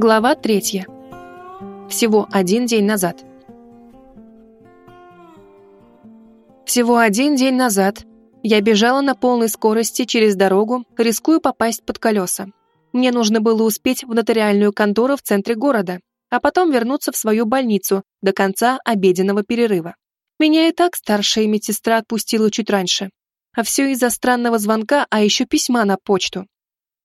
Глава третья. Всего один день назад. Всего один день назад я бежала на полной скорости через дорогу, рискуя попасть под колеса. Мне нужно было успеть в нотариальную контору в центре города, а потом вернуться в свою больницу до конца обеденного перерыва. Меня и так старшая медсестра отпустила чуть раньше. А все из-за странного звонка, а еще письма на почту.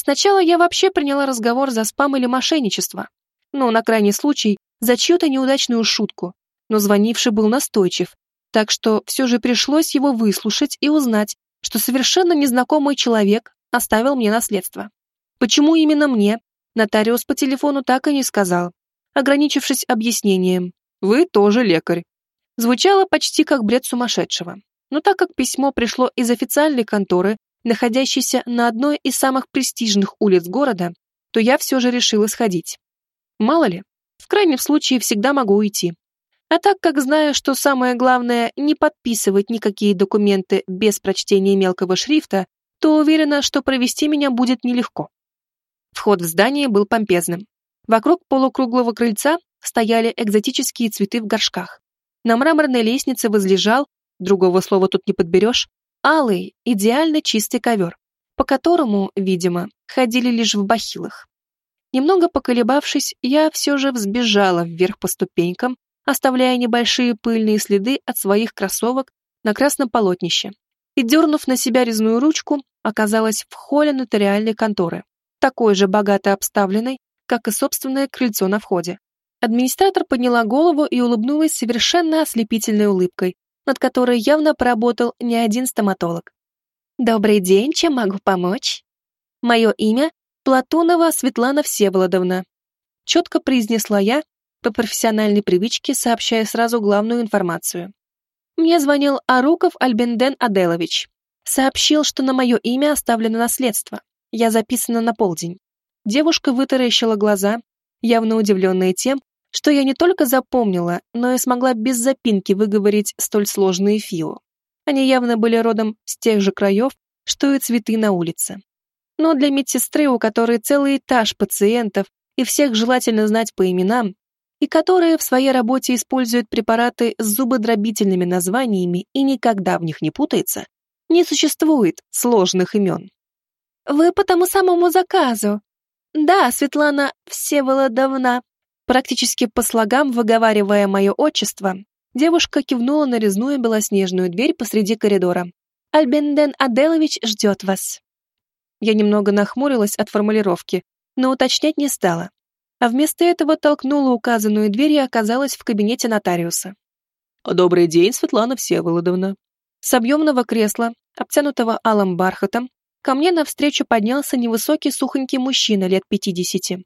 Сначала я вообще приняла разговор за спам или мошенничество. Ну, на крайний случай, за чью-то неудачную шутку. Но звонивший был настойчив, так что все же пришлось его выслушать и узнать, что совершенно незнакомый человек оставил мне наследство. Почему именно мне? Нотариус по телефону так и не сказал, ограничившись объяснением. «Вы тоже лекарь». Звучало почти как бред сумасшедшего. Но так как письмо пришло из официальной конторы, находящейся на одной из самых престижных улиц города, то я все же решила сходить. Мало ли, в крайнем случае всегда могу уйти. А так как знаю, что самое главное не подписывать никакие документы без прочтения мелкого шрифта, то уверена, что провести меня будет нелегко. Вход в здание был помпезным. Вокруг полукруглого крыльца стояли экзотические цветы в горшках. На мраморной лестнице возлежал, другого слова тут не подберешь, алый, идеально чистый ковер, по которому, видимо, ходили лишь в бахилах. Немного поколебавшись, я все же взбежала вверх по ступенькам, оставляя небольшие пыльные следы от своих кроссовок на красном полотнище, и, дернув на себя резную ручку, оказалась в холле нотариальной конторы, такой же богато обставленной, как и собственное крыльцо на входе. Администратор подняла голову и улыбнулась совершенно ослепительной улыбкой, над которой явно поработал не один стоматолог. «Добрый день, чем могу помочь?» «Мое имя Платонова Светлана Всеволодовна», четко произнесла я, по профессиональной привычке сообщая сразу главную информацию. Мне звонил Аруков Альбенден Аделович. Сообщил, что на мое имя оставлено наследство. Я записана на полдень. Девушка вытаращила глаза, явно удивленная тем, что я не только запомнила, но и смогла без запинки выговорить столь сложные фио. Они явно были родом с тех же краев, что и цветы на улице. Но для медсестры, у которой целый этаж пациентов и всех желательно знать по именам, и которая в своей работе использует препараты с зубодробительными названиями и никогда в них не путается, не существует сложных имен. «Вы по тому самому заказу?» «Да, Светлана Всеволодовна», Практически по слогам выговаривая мое отчество, девушка кивнула на резную белоснежную дверь посреди коридора. «Альбенден Аделович ждет вас». Я немного нахмурилась от формулировки, но уточнять не стала. А вместо этого толкнула указанную дверь и оказалась в кабинете нотариуса. «Добрый день, Светлана Всеволодовна». С объемного кресла, обтянутого алым бархатом, ко мне навстречу поднялся невысокий сухонький мужчина лет пятидесяти.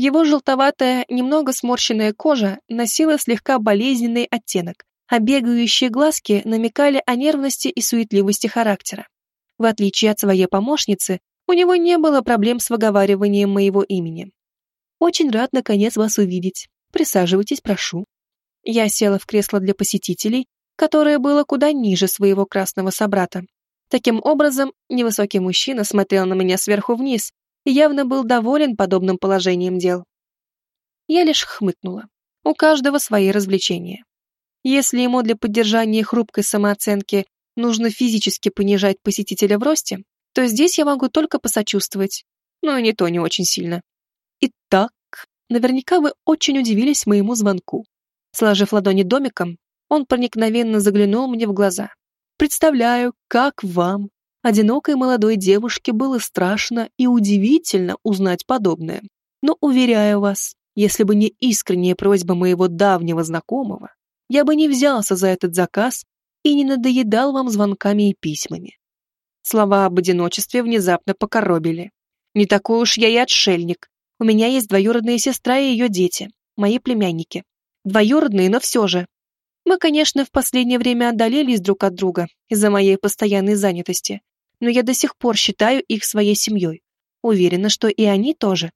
Его желтоватая, немного сморщенная кожа носила слегка болезненный оттенок, а бегающие глазки намекали о нервности и суетливости характера. В отличие от своей помощницы, у него не было проблем с выговариванием моего имени. «Очень рад, наконец, вас увидеть. Присаживайтесь, прошу». Я села в кресло для посетителей, которое было куда ниже своего красного собрата. Таким образом, невысокий мужчина смотрел на меня сверху вниз, явно был доволен подобным положением дел. Я лишь хмыкнула. У каждого свои развлечения. Если ему для поддержания хрупкой самооценки нужно физически понижать посетителя в росте, то здесь я могу только посочувствовать, но и не то не очень сильно. Итак, наверняка вы очень удивились моему звонку. Сложив ладони домиком, он проникновенно заглянул мне в глаза. Представляю, как вам, Одинокой молодой девушке было страшно и удивительно узнать подобное. Но, уверяю вас, если бы не искренняя просьба моего давнего знакомого, я бы не взялся за этот заказ и не надоедал вам звонками и письмами. Слова об одиночестве внезапно покоробили. Не такой уж я и отшельник. У меня есть двоюродная сестра и ее дети, мои племянники. Двоюродные, но все же. Мы, конечно, в последнее время отдалились друг от друга из-за моей постоянной занятости, но я до сих пор считаю их своей семьей. Уверена, что и они тоже.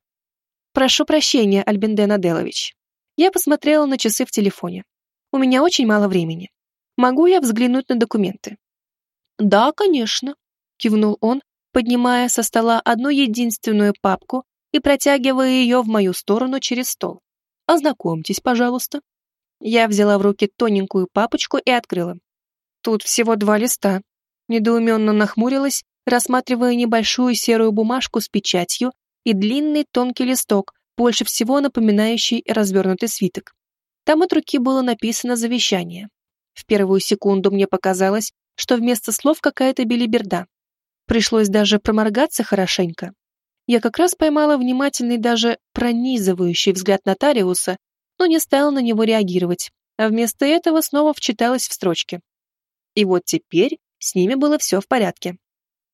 Прошу прощения, Альбенден Аделович. Я посмотрела на часы в телефоне. У меня очень мало времени. Могу я взглянуть на документы? Да, конечно, кивнул он, поднимая со стола одну единственную папку, и протягивая ее в мою сторону через стол. «Ознакомьтесь, пожалуйста». Я взяла в руки тоненькую папочку и открыла. Тут всего два листа. Недоуменно нахмурилась, рассматривая небольшую серую бумажку с печатью и длинный тонкий листок, больше всего напоминающий развернутый свиток. Там от руки было написано завещание. В первую секунду мне показалось, что вместо слов какая-то белиберда. Пришлось даже проморгаться хорошенько. Я как раз поймала внимательный, даже пронизывающий взгляд нотариуса, но не стала на него реагировать, а вместо этого снова вчиталась в строчки. И вот теперь с ними было все в порядке.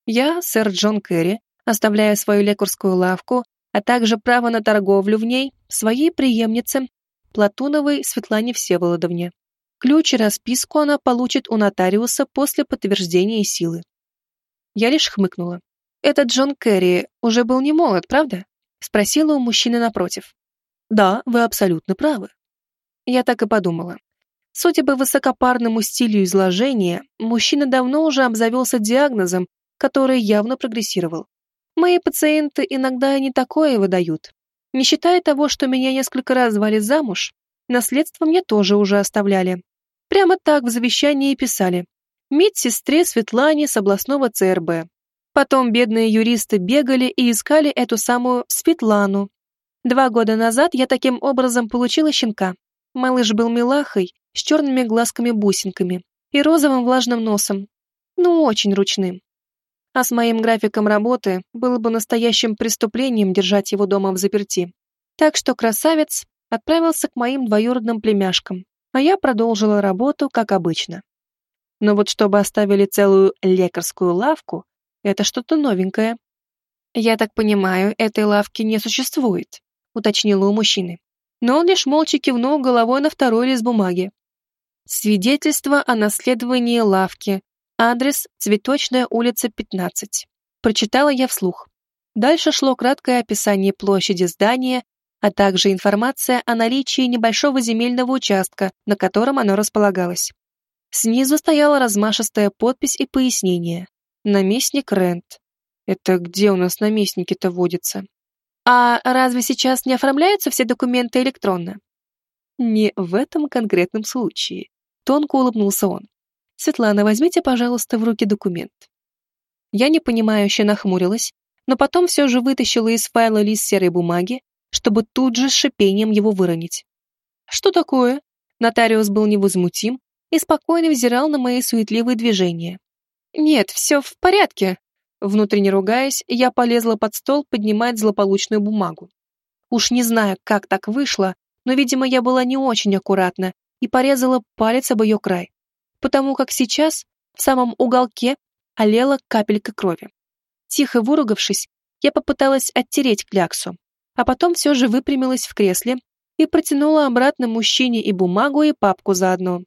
Я, сэр Джон Керри, оставляя свою лекарскую лавку, а также право на торговлю в ней, своей преемнице, Платуновой Светлане Всеволодовне. Ключ и расписку она получит у нотариуса после подтверждения силы. Я лишь хмыкнула. «Этот Джон Керри уже был не молод, правда?» Спросила у мужчины напротив. «Да, вы абсолютно правы». Я так и подумала. Судя по высокопарному стилю изложения, мужчина давно уже обзавелся диагнозом, который явно прогрессировал. Мои пациенты иногда и не такое выдают. Не считая того, что меня несколько раз звали замуж, наследство мне тоже уже оставляли. Прямо так в завещании писали. Медсестре Светлане с областного ЦРБ. Потом бедные юристы бегали и искали эту самую Светлану. Два года назад я таким образом получила щенка. Малыш был милахой, с черными глазками-бусинками и розовым влажным носом. Ну, очень ручным. А с моим графиком работы было бы настоящим преступлением держать его дома в заперти. Так что красавец отправился к моим двоюродным племяшкам, а я продолжила работу, как обычно. Но вот чтобы оставили целую лекарскую лавку, это что-то новенькое. «Я так понимаю, этой лавки не существует», — уточнила у мужчины. Но он лишь молча кивнул головой на второй лист бумаги. Свидетельство о наследовании лавки. Адрес – Цветочная улица, 15. Прочитала я вслух. Дальше шло краткое описание площади здания, а также информация о наличии небольшого земельного участка, на котором оно располагалось. Снизу стояла размашистая подпись и пояснение. Наместник Рент. Это где у нас наместники-то водятся? А разве сейчас не оформляются все документы электронно? Не в этом конкретном случае. Тонко улыбнулся он. «Светлана, возьмите, пожалуйста, в руки документ». Я непонимающе нахмурилась, но потом все же вытащила из файла лист серой бумаги, чтобы тут же с шипением его выронить. «Что такое?» Нотариус был невозмутим и спокойно взирал на мои суетливые движения. «Нет, все в порядке». Внутренне ругаясь, я полезла под стол поднимать злополучную бумагу. Уж не знаю, как так вышло, но, видимо, я была не очень аккуратна и порезала палец об ее край, потому как сейчас в самом уголке олела капелька крови. Тихо выругавшись, я попыталась оттереть кляксу, а потом все же выпрямилась в кресле и протянула обратно мужчине и бумагу, и папку заодно.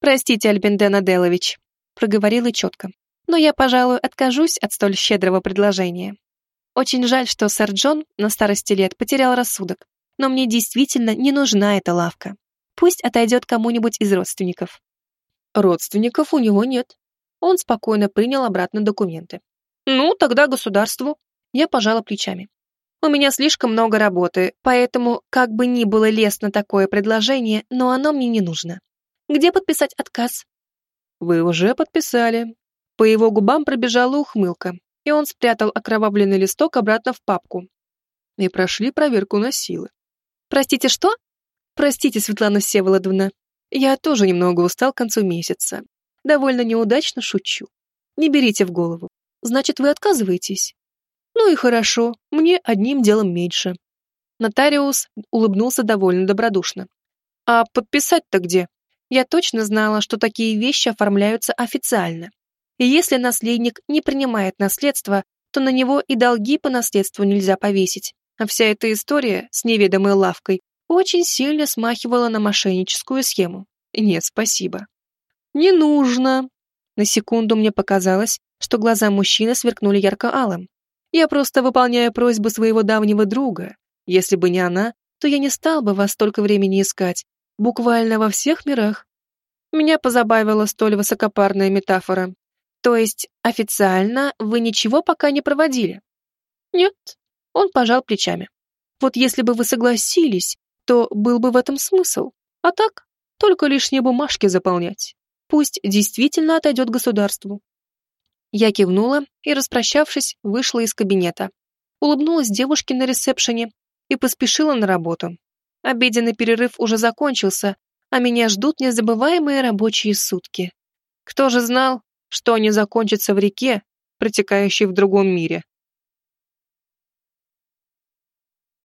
«Простите, Альбенден Аделович», — проговорила четко, «но я, пожалуй, откажусь от столь щедрого предложения. Очень жаль, что сэр Джон на старости лет потерял рассудок, но мне действительно не нужна эта лавка. Пусть отойдет кому-нибудь из родственников. Родственников у него нет. Он спокойно принял обратно документы. Ну, тогда государству. Я пожала плечами. У меня слишком много работы, поэтому, как бы ни было лестно такое предложение, но оно мне не нужно. Где подписать отказ? Вы уже подписали. По его губам пробежала ухмылка, и он спрятал окровавленный листок обратно в папку. И прошли проверку на силы. Простите, что? Простите, Светлана Всеволодовна, я тоже немного устал к концу месяца. Довольно неудачно шучу. Не берите в голову. Значит, вы отказываетесь? Ну и хорошо, мне одним делом меньше. Нотариус улыбнулся довольно добродушно. А подписать-то где? Я точно знала, что такие вещи оформляются официально. И если наследник не принимает наследство, то на него и долги по наследству нельзя повесить. А вся эта история с неведомой лавкой очень сильно смахивала на мошенническую схему. Нет, спасибо. Не нужно. На секунду мне показалось, что глаза мужчины сверкнули ярко-алым. Я просто выполняю просьбу своего давнего друга. Если бы не она, то я не стал бы вас столько времени искать. Буквально во всех мирах. Меня позабавила столь высокопарная метафора. То есть, официально вы ничего пока не проводили? Нет, Он пожал плечами. Вот если бы вы согласились, то был бы в этом смысл. А так, только лишние бумажки заполнять. Пусть действительно отойдет государству. Я кивнула и, распрощавшись, вышла из кабинета. Улыбнулась девушке на ресепшене и поспешила на работу. Обеденный перерыв уже закончился, а меня ждут незабываемые рабочие сутки. Кто же знал, что они закончатся в реке, протекающей в другом мире?